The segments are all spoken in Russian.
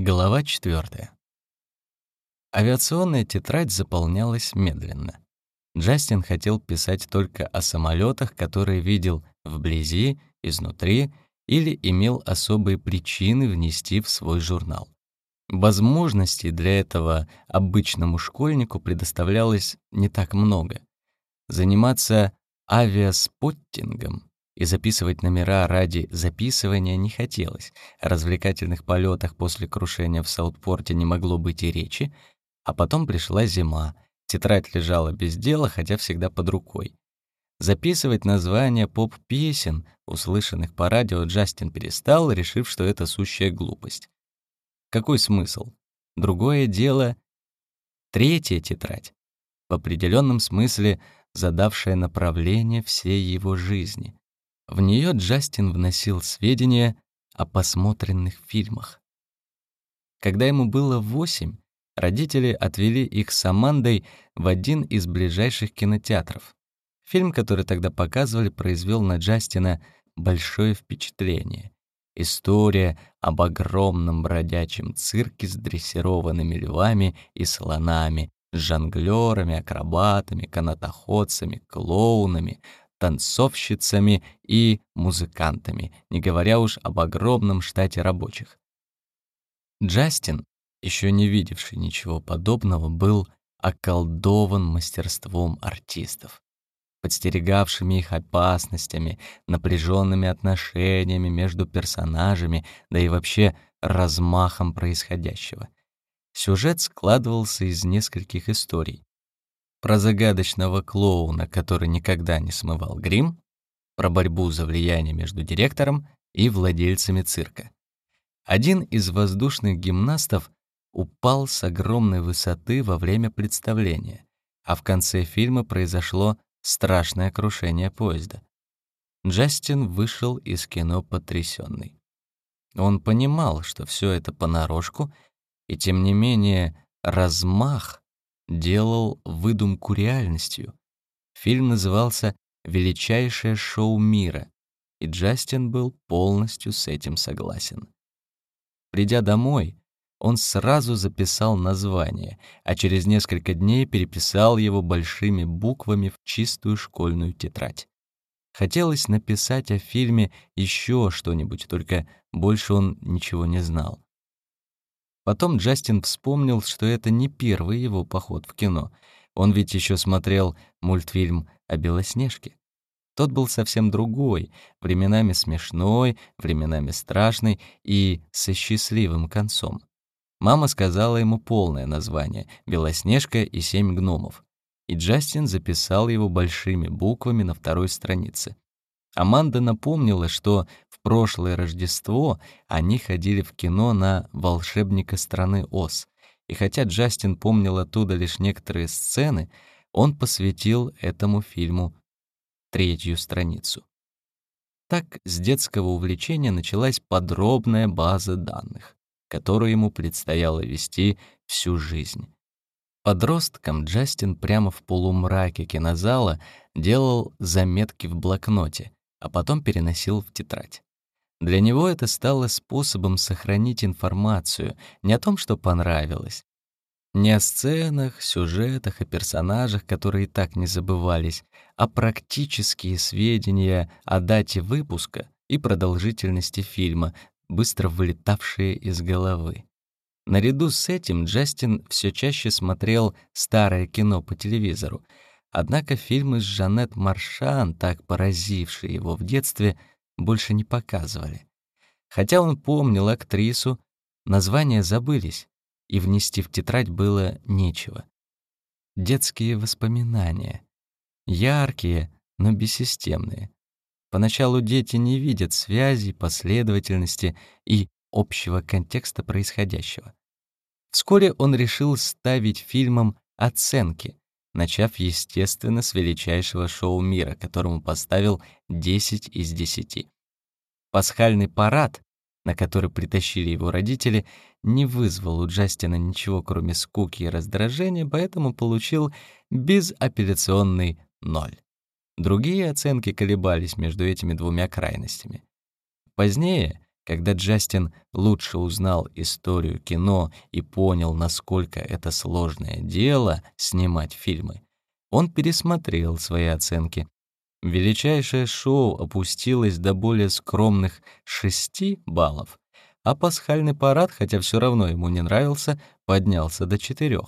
Глава 4. Авиационная тетрадь заполнялась медленно. Джастин хотел писать только о самолетах, которые видел вблизи, изнутри или имел особые причины внести в свой журнал. Возможностей для этого обычному школьнику предоставлялось не так много. Заниматься авиаспоттингом и записывать номера ради записывания не хотелось. О развлекательных полетах после крушения в Саутпорте не могло быть и речи, а потом пришла зима. Тетрадь лежала без дела, хотя всегда под рукой. Записывать названия поп-песен, услышанных по радио, Джастин перестал, решив, что это сущая глупость. Какой смысл? Другое дело — третья тетрадь, в определенном смысле задавшая направление всей его жизни. В нее Джастин вносил сведения о посмотренных фильмах. Когда ему было восемь, родители отвели их с Амандой в один из ближайших кинотеатров. Фильм, который тогда показывали, произвел на Джастина большое впечатление. История об огромном бродячем цирке с дрессированными львами и слонами, с жонглёрами, акробатами, канатоходцами, клоунами, танцовщицами и музыкантами, не говоря уж об огромном штате рабочих. Джастин, еще не видевший ничего подобного, был околдован мастерством артистов, подстерегавшими их опасностями, напряженными отношениями между персонажами, да и вообще размахом происходящего. Сюжет складывался из нескольких историй, про загадочного клоуна, который никогда не смывал грим, про борьбу за влияние между директором и владельцами цирка. Один из воздушных гимнастов упал с огромной высоты во время представления, а в конце фильма произошло страшное крушение поезда. Джастин вышел из кино потрясенный. Он понимал, что все это понарошку, и тем не менее размах делал выдумку реальностью. Фильм назывался «Величайшее шоу мира», и Джастин был полностью с этим согласен. Придя домой, он сразу записал название, а через несколько дней переписал его большими буквами в чистую школьную тетрадь. Хотелось написать о фильме еще что-нибудь, только больше он ничего не знал. Потом Джастин вспомнил, что это не первый его поход в кино. Он ведь еще смотрел мультфильм о Белоснежке. Тот был совсем другой, временами смешной, временами страшный и со счастливым концом. Мама сказала ему полное название «Белоснежка и семь гномов», и Джастин записал его большими буквами на второй странице. Аманда напомнила, что прошлое Рождество они ходили в кино на «Волшебника страны Оз», и хотя Джастин помнил оттуда лишь некоторые сцены, он посвятил этому фильму третью страницу. Так с детского увлечения началась подробная база данных, которую ему предстояло вести всю жизнь. Подростком Джастин прямо в полумраке кинозала делал заметки в блокноте, а потом переносил в тетрадь. Для него это стало способом сохранить информацию не о том, что понравилось, не о сценах, сюжетах и персонажах, которые и так не забывались, а практические сведения о дате выпуска и продолжительности фильма, быстро вылетавшие из головы. Наряду с этим Джастин все чаще смотрел старое кино по телевизору, Однако фильмы с Жанет Маршан, так поразившие его в детстве, больше не показывали. Хотя он помнил актрису, названия забылись, и внести в тетрадь было нечего. Детские воспоминания. Яркие, но бессистемные. Поначалу дети не видят связи, последовательности и общего контекста происходящего. Вскоре он решил ставить фильмам оценки, начав, естественно, с величайшего шоу мира, которому поставил 10 из 10. Пасхальный парад, на который притащили его родители, не вызвал у Джастина ничего, кроме скуки и раздражения, поэтому получил безапелляционный ноль. Другие оценки колебались между этими двумя крайностями. Позднее, Когда Джастин лучше узнал историю кино и понял, насколько это сложное дело снимать фильмы, он пересмотрел свои оценки. Величайшее шоу опустилось до более скромных 6 баллов, а пасхальный парад, хотя все равно ему не нравился, поднялся до 4.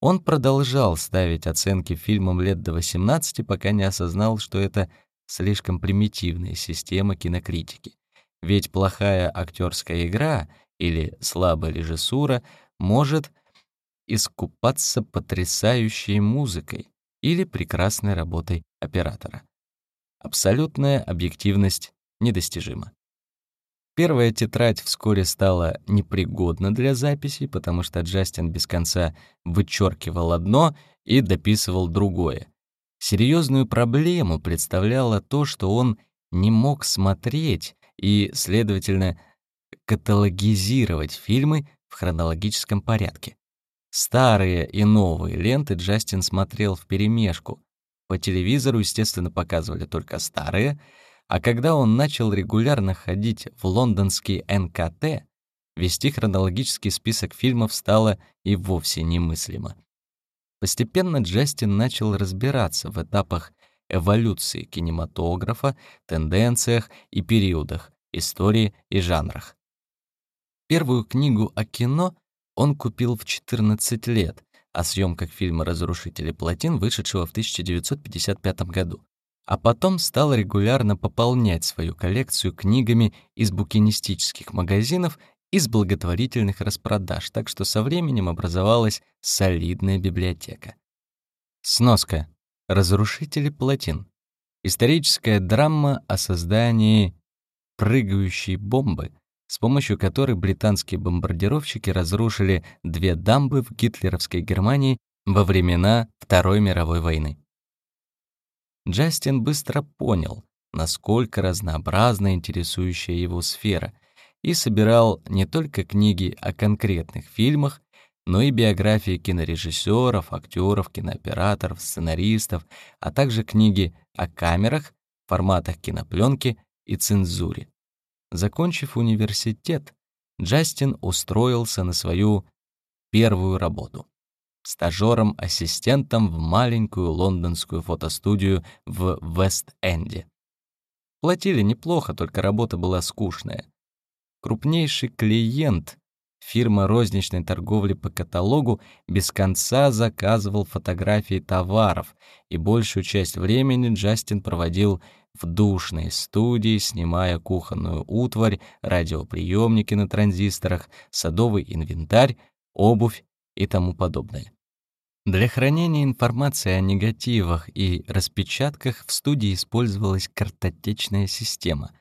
Он продолжал ставить оценки фильмам лет до 18, пока не осознал, что это слишком примитивная система кинокритики. Ведь плохая актерская игра или слабая режиссура может искупаться потрясающей музыкой или прекрасной работой оператора. Абсолютная объективность недостижима. Первая тетрадь вскоре стала непригодна для записи, потому что Джастин без конца вычеркивал одно и дописывал другое. Серьезную проблему представляло то, что он не мог смотреть и, следовательно, каталогизировать фильмы в хронологическом порядке. Старые и новые ленты Джастин смотрел вперемешку. По телевизору, естественно, показывали только старые, а когда он начал регулярно ходить в лондонский НКТ, вести хронологический список фильмов стало и вовсе немыслимо. Постепенно Джастин начал разбираться в этапах эволюции кинематографа, тенденциях и периодах, истории и жанрах. Первую книгу о кино он купил в 14 лет, о съемках фильма «Разрушители плотин», вышедшего в 1955 году, а потом стал регулярно пополнять свою коллекцию книгами из букинистических магазинов и с благотворительных распродаж, так что со временем образовалась солидная библиотека. Сноска. «Разрушители плотин». Историческая драма о создании прыгающей бомбы, с помощью которой британские бомбардировщики разрушили две дамбы в гитлеровской Германии во времена Второй мировой войны. Джастин быстро понял, насколько разнообразна интересующая его сфера, и собирал не только книги о конкретных фильмах, но и биографии кинорежиссеров, актеров, кинооператоров, сценаристов, а также книги о камерах, форматах кинопленки и цензуре. Закончив университет, Джастин устроился на свою первую работу стажером-ассистентом в маленькую лондонскую фотостудию в Вест-Энде. Платили неплохо, только работа была скучная. Крупнейший клиент Фирма розничной торговли по каталогу без конца заказывал фотографии товаров, и большую часть времени Джастин проводил в душной студии, снимая кухонную утварь, радиоприемники на транзисторах, садовый инвентарь, обувь и тому подобное. Для хранения информации о негативах и распечатках в студии использовалась картотечная система,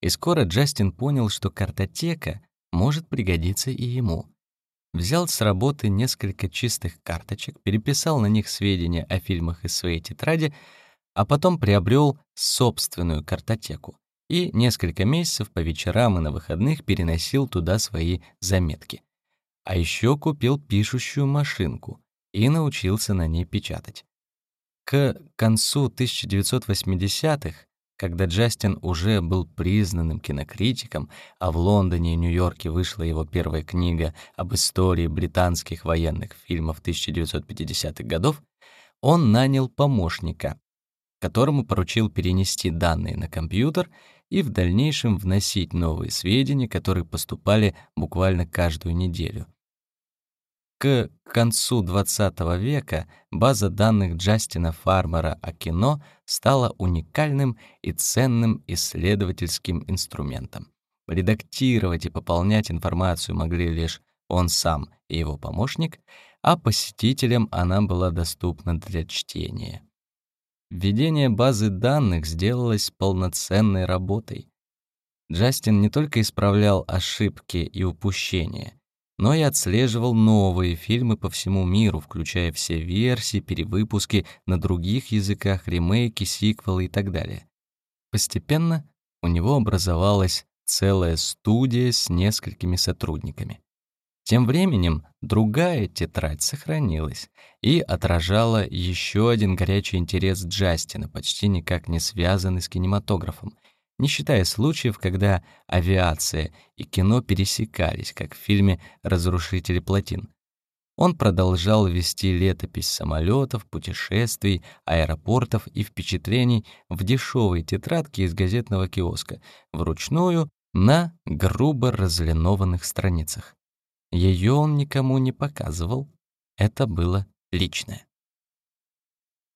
и скоро Джастин понял, что картотека — может пригодиться и ему. Взял с работы несколько чистых карточек, переписал на них сведения о фильмах из своей тетради, а потом приобрел собственную картотеку и несколько месяцев по вечерам и на выходных переносил туда свои заметки. А еще купил пишущую машинку и научился на ней печатать. К концу 1980-х когда Джастин уже был признанным кинокритиком, а в Лондоне и Нью-Йорке вышла его первая книга об истории британских военных фильмов 1950-х годов, он нанял помощника, которому поручил перенести данные на компьютер и в дальнейшем вносить новые сведения, которые поступали буквально каждую неделю. К концу XX века база данных Джастина Фармера о кино стала уникальным и ценным исследовательским инструментом. Редактировать и пополнять информацию могли лишь он сам и его помощник, а посетителям она была доступна для чтения. Введение базы данных сделалось полноценной работой. Джастин не только исправлял ошибки и упущения, но и отслеживал новые фильмы по всему миру, включая все версии, перевыпуски на других языках, ремейки, сиквелы и так далее. Постепенно у него образовалась целая студия с несколькими сотрудниками. Тем временем другая тетрадь сохранилась и отражала еще один горячий интерес Джастина, почти никак не связанный с кинематографом. не считая случаев, когда авиация и кино пересекались, как в фильме «Разрушители плотин». Он продолжал вести летопись самолетов, путешествий, аэропортов и впечатлений в дешевой тетрадке из газетного киоска, вручную на грубо разлинованных страницах. Ее он никому не показывал. Это было личное.